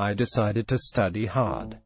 I decided to study hard.